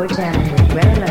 which animal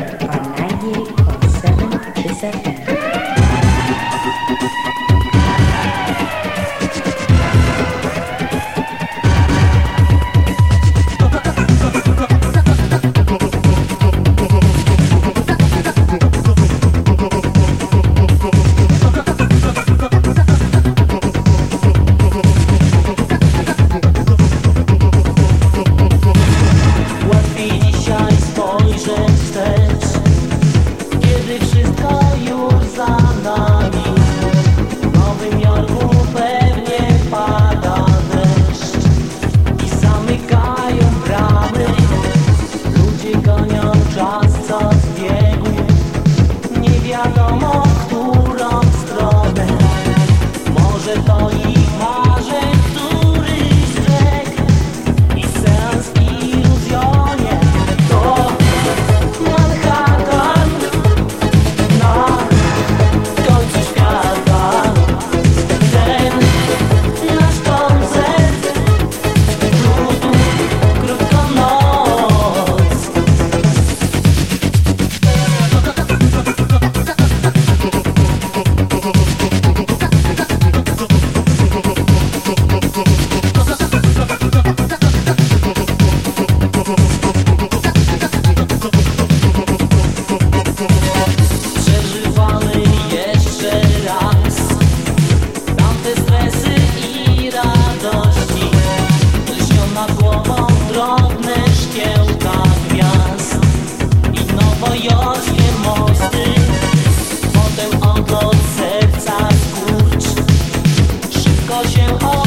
się o